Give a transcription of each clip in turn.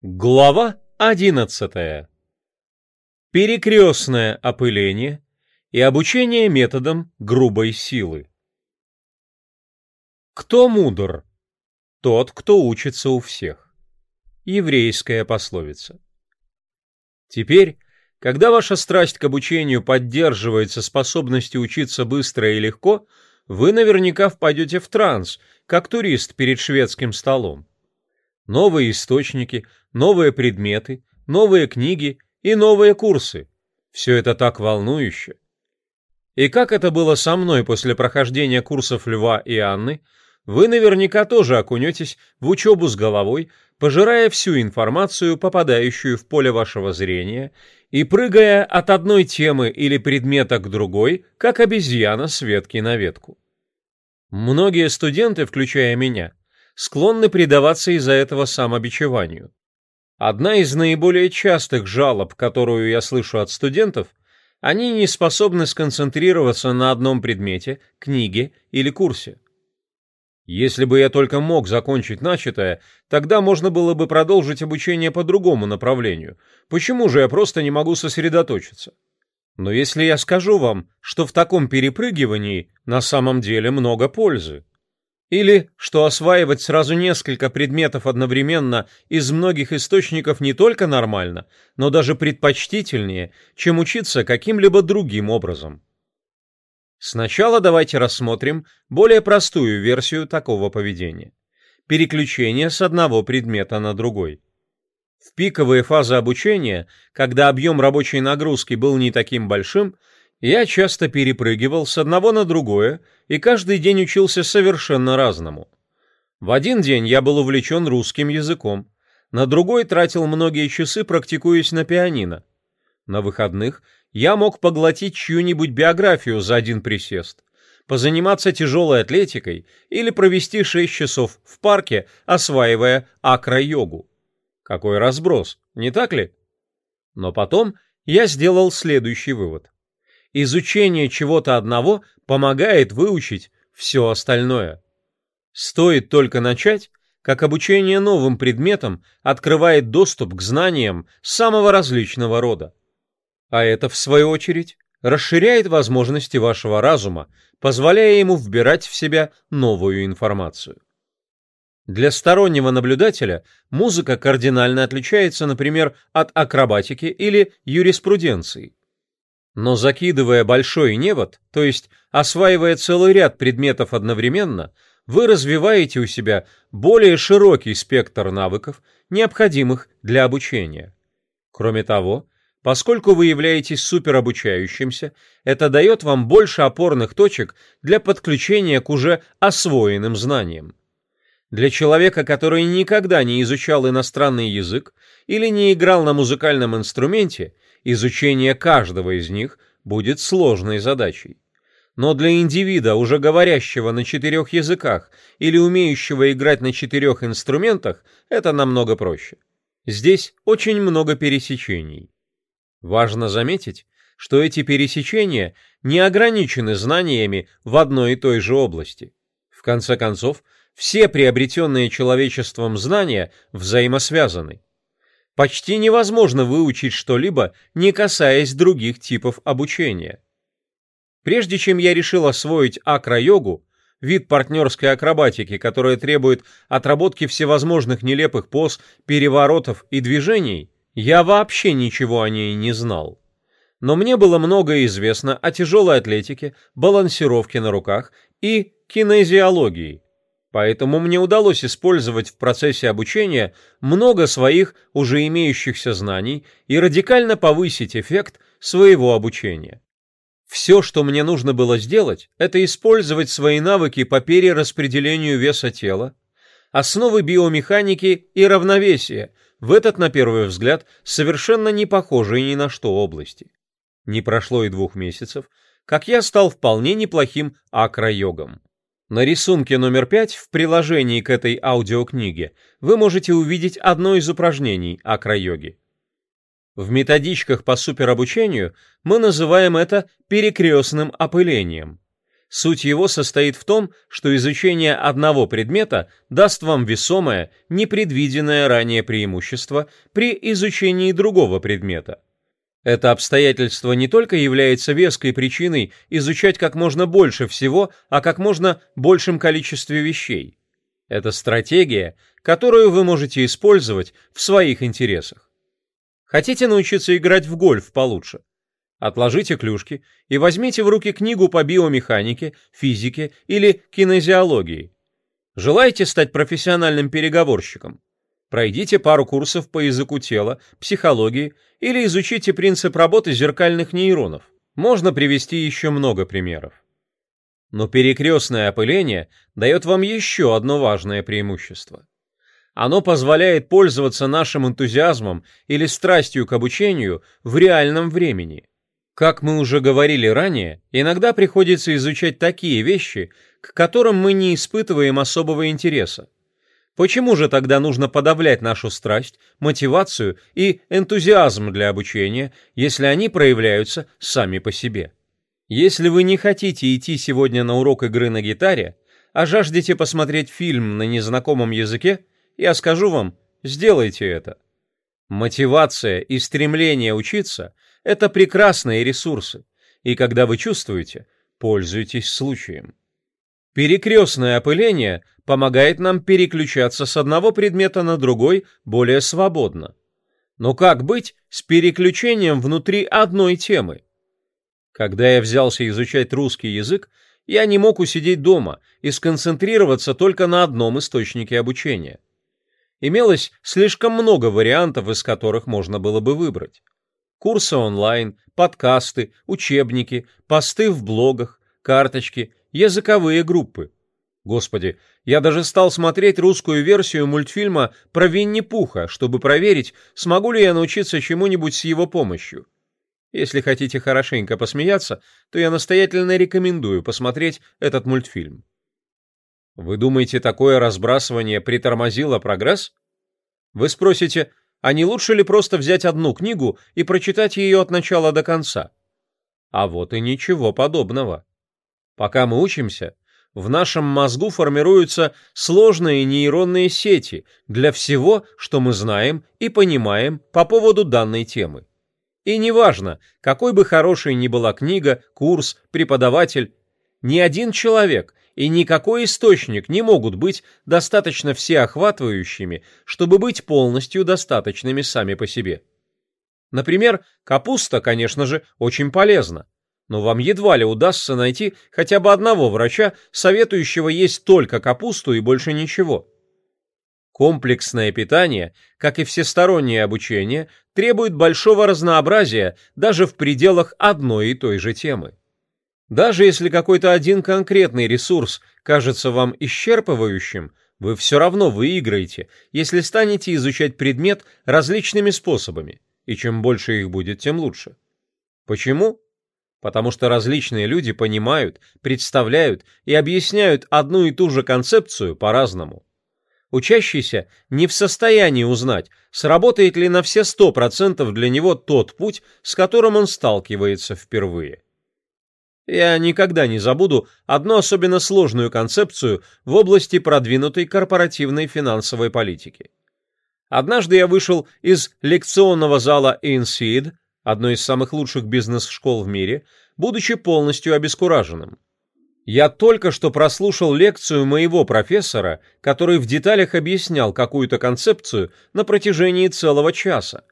Глава 11. Перекрестное опыление и обучение методом грубой силы. Кто мудр? Тот, кто учится у всех. Еврейская пословица. Теперь, когда ваша страсть к обучению поддерживается способностью учиться быстро и легко, вы наверняка впадете в транс, как турист перед шведским столом новые источники, новые предметы, новые книги и новые курсы. Все это так волнующе. И как это было со мной после прохождения курсов Льва и Анны, вы наверняка тоже окунетесь в учебу с головой, пожирая всю информацию, попадающую в поле вашего зрения, и прыгая от одной темы или предмета к другой, как обезьяна с ветки на ветку. Многие студенты, включая меня, склонны предаваться из-за этого самобичеванию. Одна из наиболее частых жалоб, которую я слышу от студентов, они не способны сконцентрироваться на одном предмете, книге или курсе. Если бы я только мог закончить начатое, тогда можно было бы продолжить обучение по другому направлению. Почему же я просто не могу сосредоточиться? Но если я скажу вам, что в таком перепрыгивании на самом деле много пользы, или что осваивать сразу несколько предметов одновременно из многих источников не только нормально, но даже предпочтительнее, чем учиться каким-либо другим образом. Сначала давайте рассмотрим более простую версию такого поведения. Переключение с одного предмета на другой. В пиковые фазы обучения, когда объем рабочей нагрузки был не таким большим, я часто перепрыгивал с одного на другое и каждый день учился совершенно разному. В один день я был увлечен русским языком, на другой тратил многие часы, практикуясь на пианино. На выходных я мог поглотить чью-нибудь биографию за один присест, позаниматься тяжелой атлетикой или провести 6 часов в парке, осваивая акро-йогу. Какой разброс, не так ли? Но потом я сделал следующий вывод – изучение чего-то одного помогает выучить все остальное. Стоит только начать, как обучение новым предметам открывает доступ к знаниям самого различного рода. А это, в свою очередь, расширяет возможности вашего разума, позволяя ему вбирать в себя новую информацию. Для стороннего наблюдателя музыка кардинально отличается, например, от акробатики или юриспруденции. Но закидывая большой невод, то есть осваивая целый ряд предметов одновременно, вы развиваете у себя более широкий спектр навыков, необходимых для обучения. Кроме того, поскольку вы являетесь суперобучающимся, это дает вам больше опорных точек для подключения к уже освоенным знаниям. Для человека, который никогда не изучал иностранный язык или не играл на музыкальном инструменте – Изучение каждого из них будет сложной задачей. Но для индивида, уже говорящего на четырех языках или умеющего играть на четырех инструментах, это намного проще. Здесь очень много пересечений. Важно заметить, что эти пересечения не ограничены знаниями в одной и той же области. В конце концов, все приобретенные человечеством знания взаимосвязаны. Почти невозможно выучить что-либо, не касаясь других типов обучения. Прежде чем я решил освоить акро-йогу, вид партнерской акробатики, которая требует отработки всевозможных нелепых поз, переворотов и движений, я вообще ничего о ней не знал. Но мне было многое известно о тяжелой атлетике, балансировке на руках и кинезиологии, Поэтому мне удалось использовать в процессе обучения много своих уже имеющихся знаний и радикально повысить эффект своего обучения. Все, что мне нужно было сделать, это использовать свои навыки по перераспределению веса тела, основы биомеханики и равновесия в этот, на первый взгляд, совершенно не похожие ни на что области. Не прошло и двух месяцев, как я стал вполне неплохим акро-йогом. На рисунке номер 5 в приложении к этой аудиокниге вы можете увидеть одно из упражнений акро-йоги. В методичках по суперобучению мы называем это перекрестным опылением. Суть его состоит в том, что изучение одного предмета даст вам весомое, непредвиденное ранее преимущество при изучении другого предмета – это обстоятельство не только является веской причиной изучать как можно больше всего, а как можно большим количестве вещей. Это стратегия, которую вы можете использовать в своих интересах. Хотите научиться играть в гольф получше? Отложите клюшки и возьмите в руки книгу по биомеханике, физике или кинезиологии. Желаете стать профессиональным переговорщиком? Пройдите пару курсов по языку тела, психологии или изучите принцип работы зеркальных нейронов. Можно привести еще много примеров. Но перекрестное опыление дает вам еще одно важное преимущество. Оно позволяет пользоваться нашим энтузиазмом или страстью к обучению в реальном времени. Как мы уже говорили ранее, иногда приходится изучать такие вещи, к которым мы не испытываем особого интереса. Почему же тогда нужно подавлять нашу страсть, мотивацию и энтузиазм для обучения, если они проявляются сами по себе? Если вы не хотите идти сегодня на урок игры на гитаре, а жаждете посмотреть фильм на незнакомом языке, я скажу вам, сделайте это. Мотивация и стремление учиться – это прекрасные ресурсы, и когда вы чувствуете, пользуйтесь случаем. Перекрестное опыление помогает нам переключаться с одного предмета на другой более свободно. Но как быть с переключением внутри одной темы? Когда я взялся изучать русский язык, я не мог усидеть дома и сконцентрироваться только на одном источнике обучения. Имелось слишком много вариантов, из которых можно было бы выбрать. Курсы онлайн, подкасты, учебники, посты в блогах, карточки языковые группы. Господи, я даже стал смотреть русскую версию мультфильма про Винни-Пуха, чтобы проверить, смогу ли я научиться чему-нибудь с его помощью. Если хотите хорошенько посмеяться, то я настоятельно рекомендую посмотреть этот мультфильм. Вы думаете, такое разбрасывание притормозило прогресс? Вы спросите, а не лучше ли просто взять одну книгу и прочитать ее от начала до конца? А вот и ничего подобного. Пока мы учимся, в нашем мозгу формируются сложные нейронные сети для всего, что мы знаем и понимаем по поводу данной темы. И неважно, какой бы хорошей ни была книга, курс, преподаватель, ни один человек и никакой источник не могут быть достаточно всеохватывающими, чтобы быть полностью достаточными сами по себе. Например, капуста, конечно же, очень полезна, но вам едва ли удастся найти хотя бы одного врача, советующего есть только капусту и больше ничего. Комплексное питание, как и всестороннее обучение, требует большого разнообразия даже в пределах одной и той же темы. Даже если какой-то один конкретный ресурс кажется вам исчерпывающим, вы все равно выиграете, если станете изучать предмет различными способами, и чем больше их будет, тем лучше. Почему? потому что различные люди понимают, представляют и объясняют одну и ту же концепцию по-разному. Учащийся не в состоянии узнать, сработает ли на все 100% для него тот путь, с которым он сталкивается впервые. Я никогда не забуду одну особенно сложную концепцию в области продвинутой корпоративной финансовой политики. Однажды я вышел из лекционного зала INSEED одной из самых лучших бизнес-школ в мире, будучи полностью обескураженным. Я только что прослушал лекцию моего профессора, который в деталях объяснял какую-то концепцию на протяжении целого часа.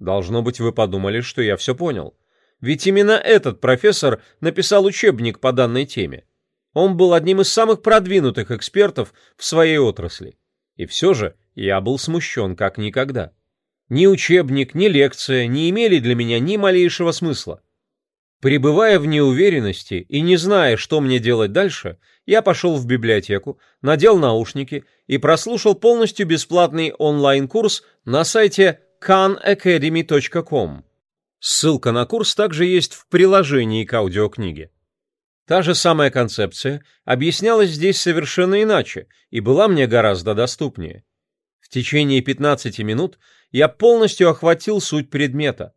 Должно быть, вы подумали, что я все понял. Ведь именно этот профессор написал учебник по данной теме. Он был одним из самых продвинутых экспертов в своей отрасли. И все же я был смущен как никогда. Ни учебник, ни лекция не имели для меня ни малейшего смысла. Пребывая в неуверенности и не зная, что мне делать дальше, я пошел в библиотеку, надел наушники и прослушал полностью бесплатный онлайн-курс на сайте khanacademy.com. Ссылка на курс также есть в приложении к аудиокниге. Та же самая концепция объяснялась здесь совершенно иначе и была мне гораздо доступнее. В течение 15 минут я полностью охватил суть предмета.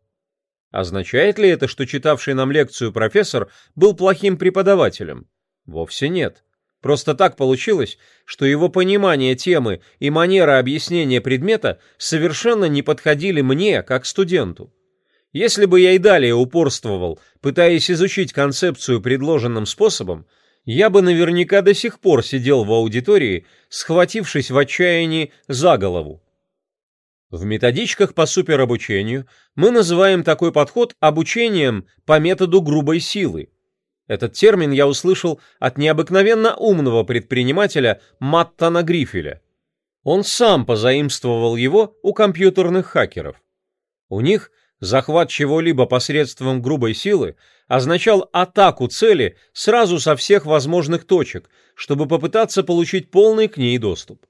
Означает ли это, что читавший нам лекцию профессор был плохим преподавателем? Вовсе нет. Просто так получилось, что его понимание темы и манера объяснения предмета совершенно не подходили мне, как студенту. Если бы я и далее упорствовал, пытаясь изучить концепцию предложенным способом, я бы наверняка до сих пор сидел в аудитории, схватившись в отчаянии за голову. В методичках по суперобучению мы называем такой подход обучением по методу грубой силы. Этот термин я услышал от необыкновенно умного предпринимателя Маттана Грифеля. Он сам позаимствовал его у компьютерных хакеров. У них – Захват чего-либо посредством грубой силы означал атаку цели сразу со всех возможных точек, чтобы попытаться получить полный к ней доступ.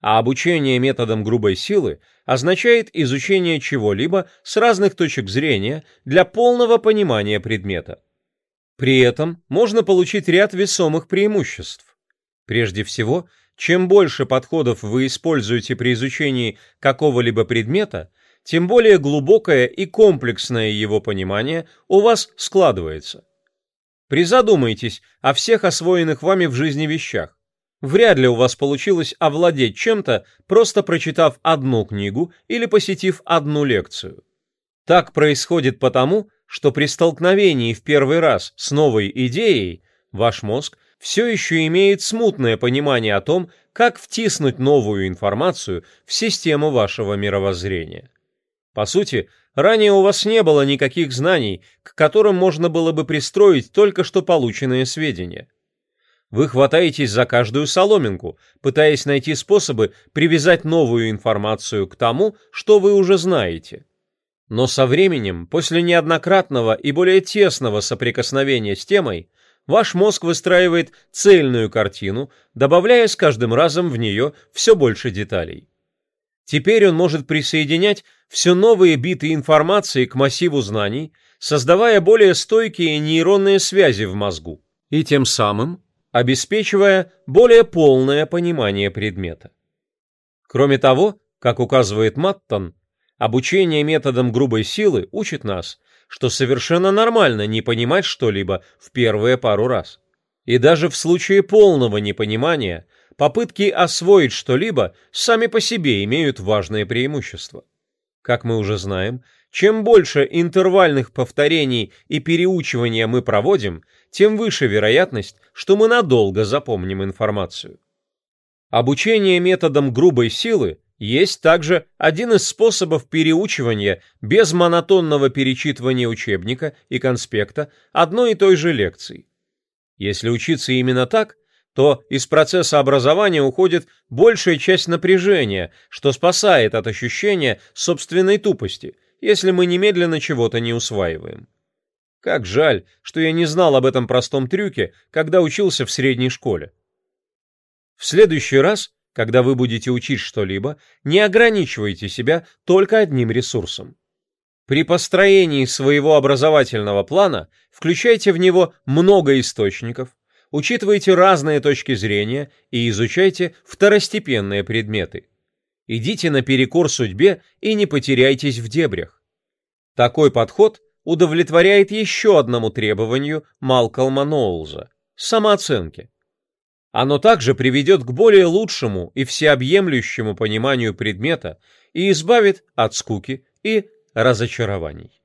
А обучение методом грубой силы означает изучение чего-либо с разных точек зрения для полного понимания предмета. При этом можно получить ряд весомых преимуществ. Прежде всего, чем больше подходов вы используете при изучении какого-либо предмета – тем более глубокое и комплексное его понимание у вас складывается. Призадумайтесь о всех освоенных вами в жизни вещах. Вряд ли у вас получилось овладеть чем-то, просто прочитав одну книгу или посетив одну лекцию. Так происходит потому, что при столкновении в первый раз с новой идеей ваш мозг все еще имеет смутное понимание о том, как втиснуть новую информацию в систему вашего мировоззрения. По сути, ранее у вас не было никаких знаний, к которым можно было бы пристроить только что полученные сведения. Вы хватаетесь за каждую соломинку, пытаясь найти способы привязать новую информацию к тому, что вы уже знаете. Но со временем, после неоднократного и более тесного соприкосновения с темой, ваш мозг выстраивает цельную картину, добавляя с каждым разом в нее все больше деталей. Теперь он может присоединять все новые биты информации к массиву знаний, создавая более стойкие нейронные связи в мозгу и тем самым обеспечивая более полное понимание предмета. Кроме того, как указывает Маттон, обучение методом грубой силы учит нас, что совершенно нормально не понимать что-либо в первые пару раз. И даже в случае полного непонимания – попытки освоить что-либо сами по себе имеют важное преимущество. Как мы уже знаем, чем больше интервальных повторений и переучивания мы проводим, тем выше вероятность, что мы надолго запомним информацию. Обучение методом грубой силы есть также один из способов переучивания без монотонного перечитывания учебника и конспекта одной и той же лекции. Если учиться именно так, то из процесса образования уходит большая часть напряжения, что спасает от ощущения собственной тупости, если мы немедленно чего-то не усваиваем. Как жаль, что я не знал об этом простом трюке, когда учился в средней школе. В следующий раз, когда вы будете учить что-либо, не ограничивайте себя только одним ресурсом. При построении своего образовательного плана включайте в него много источников, учитывайте разные точки зрения и изучайте второстепенные предметы. Идите наперекор судьбе и не потеряйтесь в дебрях. Такой подход удовлетворяет еще одному требованию Малкольма Ноулза – самооценке. Оно также приведет к более лучшему и всеобъемлющему пониманию предмета и избавит от скуки и разочарований.